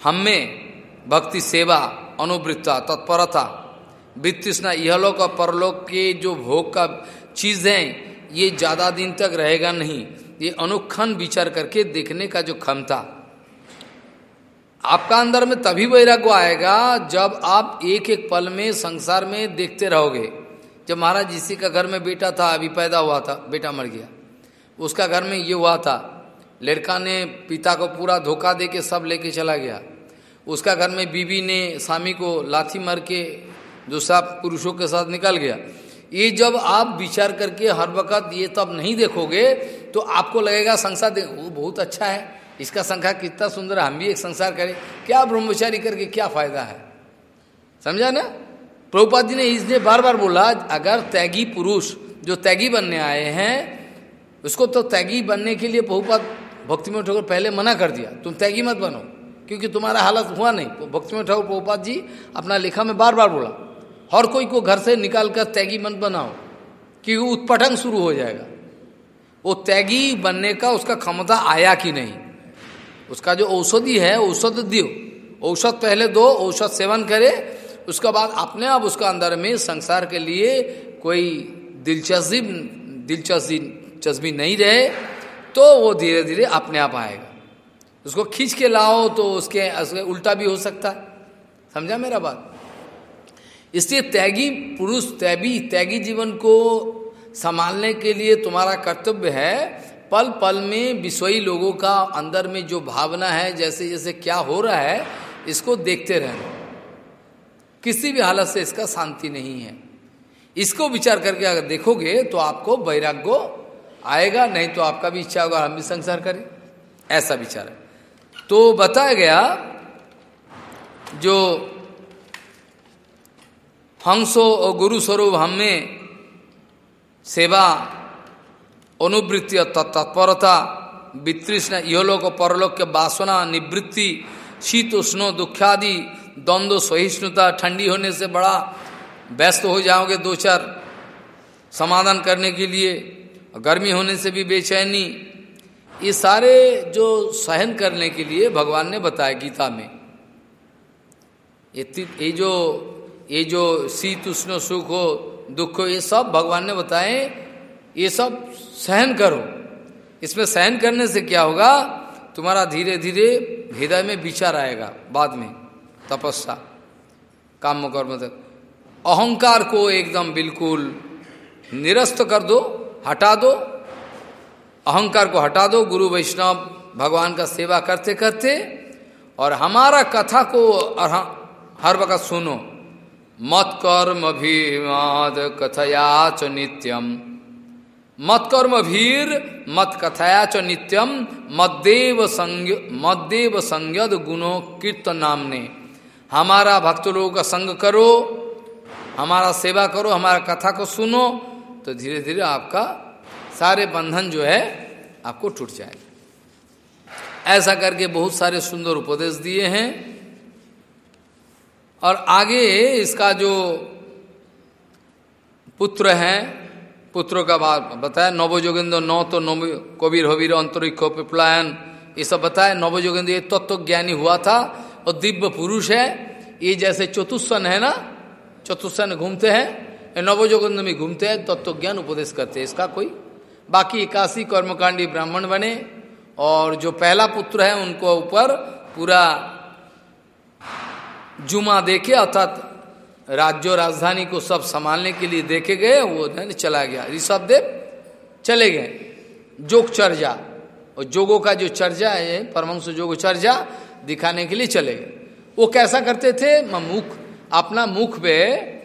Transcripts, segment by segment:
हमें भक्ति, सेवा, अनुवृत्ता, तत्परता वित्तृष्णा यहलोक और परलोक के जो भोग का चीज़ है, ये ज़्यादा दिन तक रहेगा नहीं। ये अनुक्षण विचार करके देखने का जो क्षमता। आपका अंदर में तभी वैराग्य आएगा जब आप एक एक पल में संसार में देखते रहोगे। जब महाराज जिसी का घर में बेटा था, अभी पैदा हुआ था, बेटा मर गया। उसका घर में ये हुआ था लड़का ने पिता को पूरा धोखा दे के सब लेके चला गया। उसका घर में बीबी ने स्वामी को लाथी मार के दूसरा पुरुषों के साथ निकल गया। ये जब आप विचार करके हर वक्त ये तब नहीं देखोगे तो आपको लगेगा संसार देख, वो बहुत अच्छा है, इसका संख्या कितना सुंदर है, हम भी एक संसार करें। क्या ब्रह्मचारी करके क्या फ़ायदा है? समझा ना? प्रभुपाद जी ने इसने बार बार बोला, अगर तैगी पुरुष जो तैगी बनने आए हैं, उसको तो तैगी बनने के लिए प्रभुपाद भक्ति में ठाकुर पहले मना कर दिया, तुम तैगी मत बनो, क्योंकि तुम्हारा हालत हुआ नहीं। भक्ति में ठाकुर प्रभुपाद जी अपना लेखा में बार बार बोला, हर कोई को घर से निकाल कर तैगी मत बनाओ, क्योंकि उत्पटन शुरू हो जाएगा। वो तैगी बनने का उसका क्षमता आया कि नहीं? उसका जो औषधि है, औषध दियो। औषध पहले दो, औषध सेवन करे, उसके बाद अपने आप उसका अंदर में संसार के लिए कोई दिलचस्पी दिलचस्पी, चस्पी नहीं रहे तो वो धीरे धीरे अपने आप आएगा। उसको खींच के लाओ तो उसके, उल्टा भी हो सकता है। समझा मेरा बात? इसलिए त्यागी पुरुष तैबी त्यागी जीवन को संभालने के लिए तुम्हारा कर्तव्य है पल पल में विषयी लोगों का अंदर में जो भावना है जैसे जैसे क्या हो रहा है इसको देखते रहना। किसी भी हालत से इसका शांति नहीं है। इसको विचार करके अगर देखोगे तो आपको वैराग्य आएगा, नहीं तो आपका भी इच्छा होगा, हम भी संसार करें। ऐसा विचार है। तो बताया गया, जो हंसो और गुरु स्वरूप हमें सेवा, अनुवृत्ति और तत्परता, वितृष्ण, इहलोक परलोक के वासना, निवृत्ति, शीत, उष्णो दुख्यादि द्वंद्व, सहिष्णुता, ठंडी होने से बड़ा, व्यस्त हो जाओगे दो चार समाधान करने के लिए। गर्मी होने से भी बेचैनी। ये सारे जो सहन करने के लिए भगवान ने बताया गीता में। ये जो ये जो शीत, उष्ण, सुख हो, दुख हो, ये सब भगवान ने बताए, ये सब सहन करो। इसमें सहन करने से क्या होगा? तुम्हारा धीरे धीरे हृदय में विचार आएगा बाद में, तपस्या काम कर्म तक। अहंकार को एकदम बिल्कुल निरस्त कर दो हटा दो, अहंकार को हटा दो, गुरु वैष्णव भगवान का सेवा करते करते और हमारा कथा को हर वक्त सुनो। मत कर्म भीमाद कथया च नित्यम। मत कर्म भीर, मत कथया च नित्यम मद्देव संग मद्देव संज्ञद गुणों कीर्तन नाम ने हमारा भक्त लोगों का संग करो, हमारा सेवा करो, हमारा कथा को सुनो। तो धीरे धीरे आपका सारे बंधन जो है, आपको टूट जाएगा। ऐसा करके बहुत सारे सुंदर उपदेश दिए हैं। और आगे इसका जो पुत्र है, पुत्रों का बात बताया, नवजोगेंद्र, नौ तो नव कबीर, हबीर, अंतरिक्ष, पिपलायन, ये सब बताया, नवजोगेंद्र, ये तत्व तो ज्ञानी हुआ था और दिव्य पुरुष है। ये जैसे चतुस्सन है ना चतुस्सन घूमते हैं। नवजोगेंद्र में घूमते हैं तत्व ज्ञान उपदेश करते हैं, इसका कोई? बाकी इक्यासी कर्मकांडी ब्राह्मण बने, और जो पहला पुत्र है, उनको ऊपर पूरा जुमा देखे, अर्थात राज्य राजधानी को सब संभालने के लिए देखे गए, वो धन चला गया। ऋषभ देव चले गए। जोग चर्जा, और जोगों का जो चर्जा है परमंश जोग चर्जा दिखाने के लिए चले गए। वो कैसा करते थे? मुख, अपना मुख पे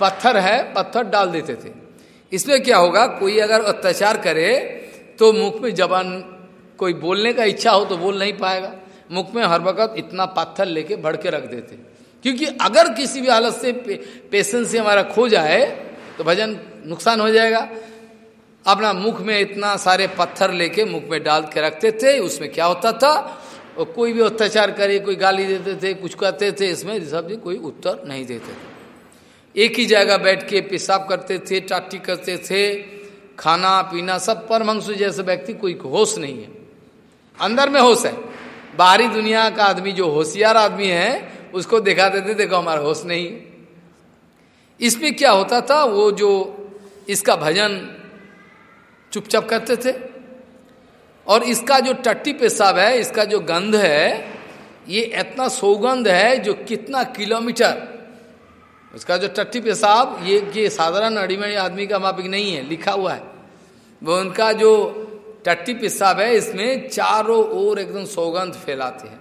पत्थर है पत्थर डाल देते थे। इसमें क्या होगा कोई अगर अत्याचार करे तो मुख में जबान कोई बोलने का इच्छा हो तो बोल नहीं पाएगा। मुख में हर वक्त इतना पत्थर लेके भड़ के रख देते। क्योंकि अगर किसी भी हालत से पे, पेशेंस से हमारा खो जाए तो भजन नुकसान हो जाएगा। अपना मुख में इतना सारे पत्थर लेके मुख में डाल के रखते थे उसमें क्या होता था? और कोई भी अत्याचार करे कोई गाली देते थे कुछ कहते थे इसमें सब कोई उत्तर नहीं देते थे। एक ही जगह बैठ के पेशाब करते थे, टाटी करते थे, खाना, पीना, सब परमंश जैसे व्यक्ति कोई होश नहीं है। अंदर में होश है। बाहरी दुनिया का आदमी जो होशियार आदमी है, उसको दिखा देते, देखो हमारा होश नहीं। है इसमें क्या होता था, वो जो इसका भजन चुपचाप करते थे, और इसका जो टट्टी पेशाब है, इसका जो गंध है, ये इतना सौगंध है जो कितना किलोमीटर उसका जो टट्टी पेशाब ये ये साधारण अड़ीमड़ी आदमी का मापिक नहीं है, लिखा हुआ है। वो उनका जो टट्टी पेशाब है, इसमें चारों ओर एकदम सौगंध फैलाते हैं।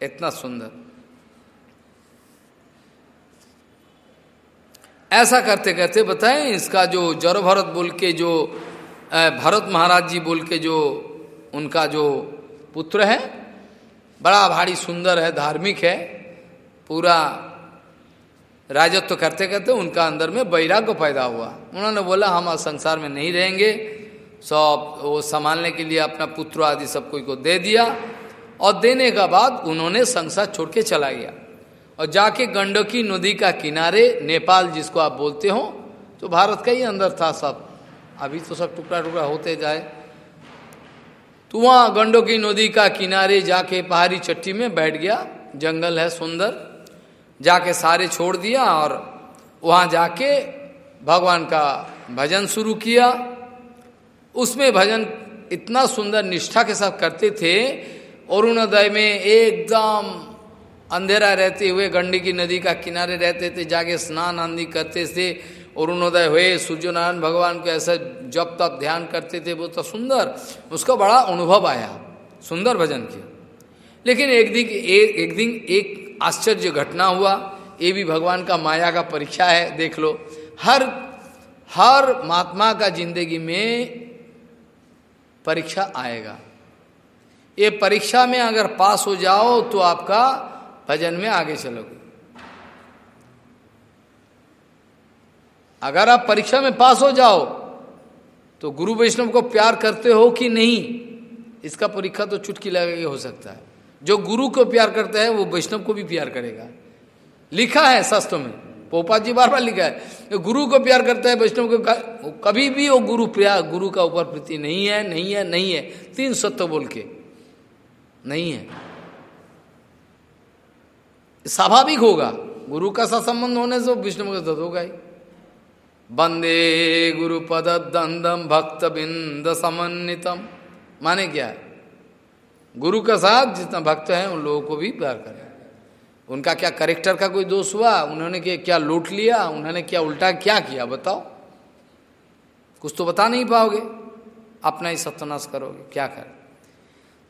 इतना सुंदर। ऐसा करते करते बताएँ, इसका जो जड़ भरत बोल के जो भरत महाराज जी बोल के जो उनका जो पुत्र है, बड़ा भारी सुंदर है, धार्मिक है, पूरा राजत्व तो करते करते उनका अंदर में वैराग्य पैदा हुआ। उन्होंने बोला, हम संसार में नहीं रहेंगे। सब वो संभालने के लिए अपना पुत्र आदि सब कोई को दे दिया और देने का बाद उन्होंने संसार छोड़ के चला गया। और जाके गंडकी नदी का किनारे, नेपाल जिसको आप बोलते हो तो भारत का ही अंदर था सब। अभी तो सब टुकड़ा टुकड़ा होते जाए। तो वहाँ गंडकी नदी का किनारे जाके पहाड़ी चट्टी में बैठ गया। जंगल है सुंदर। जाके सारे छोड़ दिया और वहाँ जाके भगवान का भजन शुरू किया। उसमें भजन इतना सुंदर निष्ठा के साथ करते थे अरुणोदय में एकदम अंधेरा रहते हुए गंडी की नदी का किनारे रहते थे जाके स्नान आंदी करते थे। अरुणोदय हुए सूर्यनारायण भगवान को ऐसा जब तब ध्यान करते थे वो तो सुंदर। उसका बड़ा अनुभव आया सुंदर भजन किया। लेकिन एक दिन एक, एक दिन एक आश्चर्य घटना हुआ। ये भी भगवान का माया का परीक्षा है, देख लो। हर हर महात्मा का ज़िंदगी में परीक्षा आएगा। ये परीक्षा में अगर पास हो जाओ तो आपका भजन में आगे चलोगे। अगर आप परीक्षा में पास हो जाओ तो गुरु वैष्णव को प्यार करते हो कि नहीं, इसका परीक्षा तो चुटकी लगे हो सकता है। जो गुरु को प्यार करता है, वो वैष्णव को भी प्यार करेगा। लिखा है शास्त्रों में। पोपा जी बार बार लिखा है गुरु को प्यार करता है, वैष्णव को कभी भी वो गुरु प्यार गुरु का ऊपर प्रति नहीं है नहीं है नहीं है। तीन सत्य बोल के। नहीं है। स्वाभाविक होगा। गुरु का सा संबंध होने से विष्णु का दत्त होगा ही। बंदे गुरु पद दंदम भक्त बिंद समन्वितम। माने क्या? है गुरु का साथ जितना भक्त हैं, उन लोगों को भी प्यार करें। उनका क्या करेक्टर का कोई दोष हुआ? उन्होंने क्या लूट लिया? उन्होंने क्या उल्टा क्या किया? बताओ। कुछ तो बता नहीं पाओगे। अपना ही सत्यानाश करोगे। क्या कर?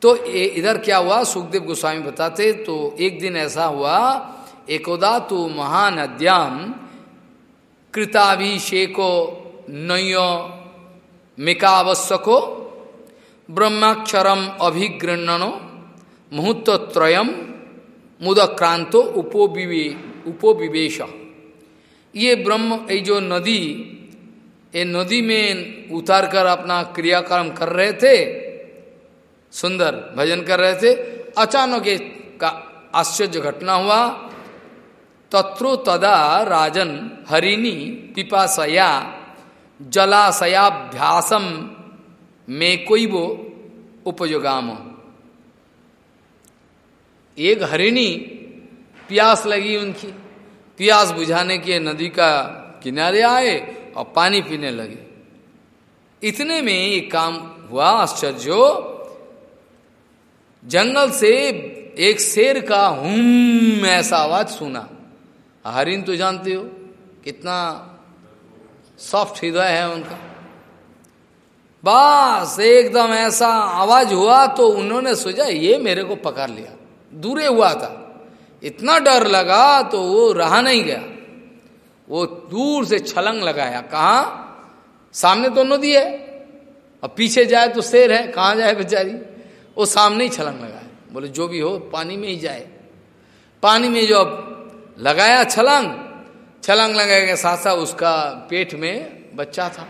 तो इधर क्या हुआ? सुखदेव गोस्वामी बताते तो एक दिन ऐसा हुआ, एकोदा तो महानद्याम कृताभिषेको नयो मिकावश्यको ब्रह्माक्षरम अभिगृणनो मुहूर्तत्रयम मुदक्रांतो उपोविवे उपोविवेश ये ब्रह्म, ये जो नदी, ये नदी में उतार कर अपना क्रियाक्रम कर रहे थे, सुंदर भजन कर रहे थे, अचानक का आश्चर्य घटना हुआ। तत्रो तदा राजन हरिणी पिपाशया जलाशयाभ्यासम में कोई वो उपयोगाम। एक हरिणी प्यास लगी उनकी। प्यास बुझाने के नदी का किनारे आए और पानी पीने लगे। इतने में एक काम हुआ, आश्चर्य जंगल से एक शेर का हुम ऐसा आवाज़ सुना। हरिन तो जानते हो कितना सॉफ्ट हृदय है उनका। बस एकदम ऐसा आवाज़ हुआ तो उन्होंने सोचा, ये मेरे को पकड़ लिया। दूरे हुआ था। इतना डर लगा तो वो रहा नहीं गया। वो दूर से छलंग लगाया। कहा? सामने तो नदी है। और पीछे जाए तो शेर है। कहाँ जाए बेचारी? वो सामने ही छलंग लगाए बोले, जो भी हो, पानी में ही जाए। पानी में जो अब लगाया छलंग छलंग लगाए के साथ साथ उसका पेट में बच्चा था।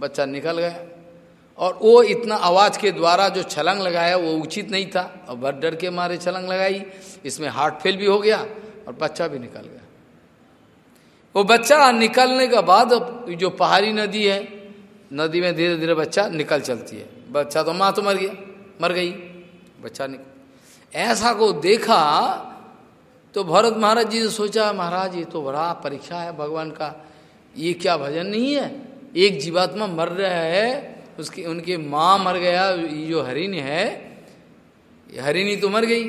बच्चा निकल गया। और वो इतना आवाज़ के द्वारा जो छलंग लगाया वो उचित नहीं था। और भर डर के मारे छलंग लगाई, इसमें हार्ट फेल भी हो गया और बच्चा भी निकल गया। वो बच्चा निकलने के बाद जो पहाड़ी नदी है, नदी में धीरे धीरे बच्चा निकल चलती है। बच्चा तो माँ तो मर गया, मर गई, बच्चा निकल ऐसा को देखा तो भरत महाराज जी ने सोचा, महाराज, ये तो बड़ा परीक्षा है भगवान का, ये क्या भजन नहीं है? एक जीवात्मा मर रहा है उसकी, उनकी माँ मर गया जो हरिण है हरिणी तो मर गई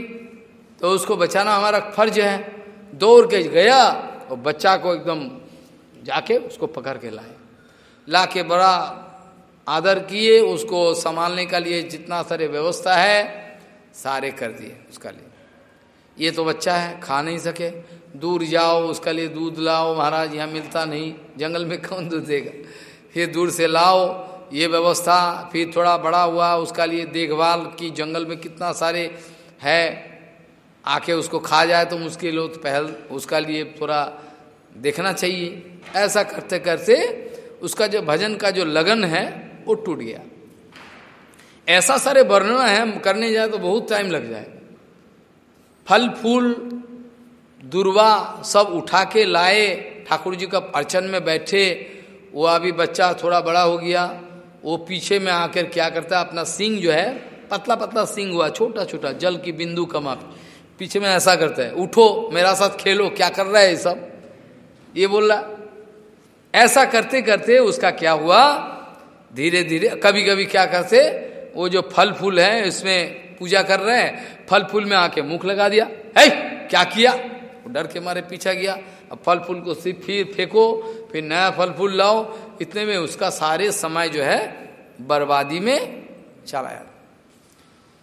तो उसको बचाना हमारा फ़र्ज़ है। दौड़ के गया, और बच्चा को एकदम जाके उसको पकड़ के लाए। ला के बड़ा आदर किए, उसको संभालने का लिए जितना सारे व्यवस्था है, सारे कर दिए उसका लिए। ये तो बच्चा है, खा नहीं सके। दूर जाओ, उसका लिए दूध लाओ, महाराज, यहाँ मिलता नहीं। जंगल में कौन दूध देगा? फिर दूर से लाओ ये व्यवस्था फिर थोड़ा बड़ा हुआ, उसका लिए देखभाल की, जंगल में कितना सारे है, आके उसको खा जाए तो मुश्किल हो तो पहल, उसका लिए थोड़ा देखना चाहिए। ऐसा करते करते उसका जो भजन का जो लगन है, वो टूट गया। ऐसा सारे वर्णन है, करने जाए तो बहुत टाइम लग जाएगा फल, फूल, दुर्वा सब उठा के लाए, ठाकुर जी का अर्चन में बैठे, वो अभी बच्चा थोड़ा बड़ा हो गया वो पीछे में आकर क्या करता है, अपना सिंग जो है, पतला पतला सिंग हुआ, छोटा छोटा, जल की बिंदु कमा पीछे में ऐसा करता है, उठो, मेरा साथ खेलो, क्या कर रहा है ये सब? ये बोल रहा ऐसा करते करते उसका क्या हुआ? धीरे धीरे कभी कभी क्या करते, वो जो फल फूल है, इसमें पूजा कर रहे हैं फल फूल में आके मुख लगा दिया। है क्या किया? डर के मारे पीछा गया अब फल फूल को सिर्फ़ फिर फेंको, फिर नया फल फूल लाओ। इतने में उसका सारे समय जो है बर्बादी में चला जाता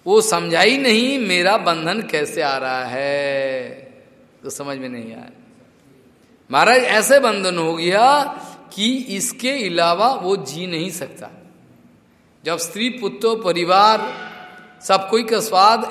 वो समझा ही नहीं, मेरा बंधन कैसे आ रहा है? तो समझ में नहीं आया। महाराज, ऐसे बंधन हो गया कि इसके अलावा वो जी नहीं सकता। जब स्त्री, पुत्र, परिवार, सब कोई का स्वाद